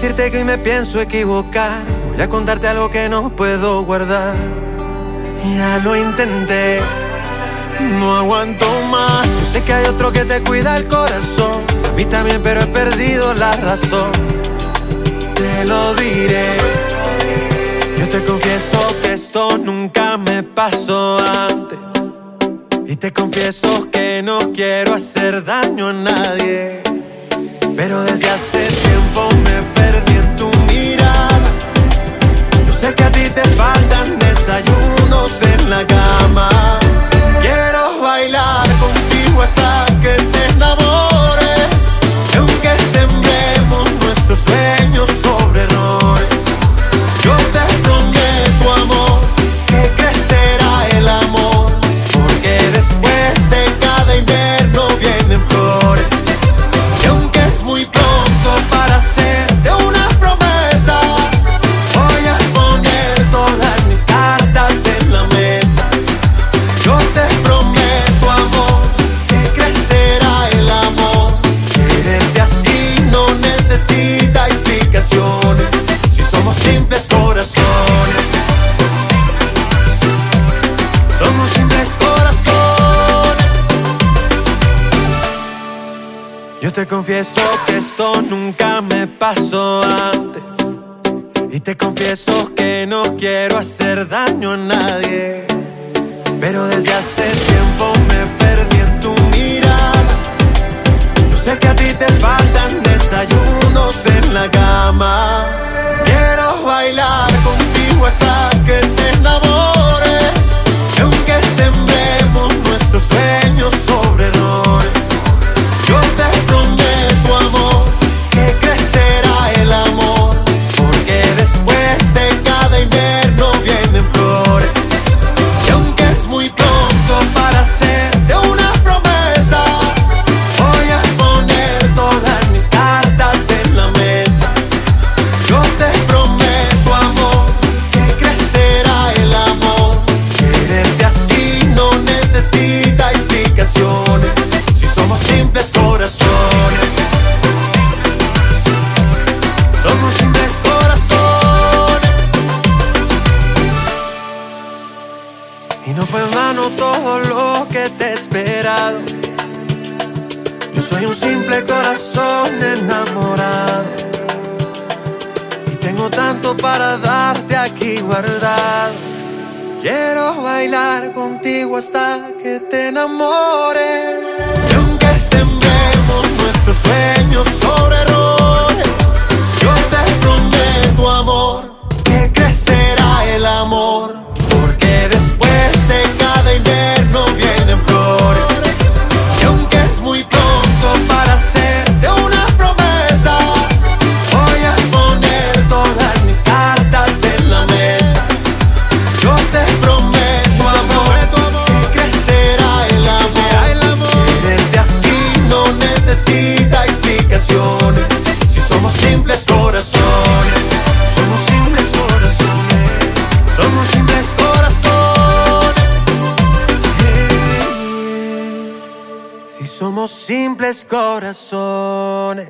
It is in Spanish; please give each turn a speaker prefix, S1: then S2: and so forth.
S1: decirte que hoy me pienso equivocar. Voy a contarte algo que no puedo guardar. Ya lo intenté, no aguanto más. Yo sé que hay otro que te cuida el corazón. A mí también, pero he perdido la razón. Te lo diré. Yo te confieso que esto nunca me pasó antes. Y te confieso que no quiero hacer daño a nadie. Pero desde hace tiempo me perdí en tu mirada. Yo sé que a ti te faltan desayunos en la cama. Yo te confieso que esto nunca me pasó antes. Y te confieso que no quiero hacer daño a nadie. Pero desde hace tiempo me perdí Y no fue en vano todo lo que te he esperado. Yo soy un simple corazón enamorado. Y tengo tanto para darte aquí guardado. Quiero bailar contigo hasta que te enamores. Y aunque sembremos nuestros sueños sobre Si somos simples corazones.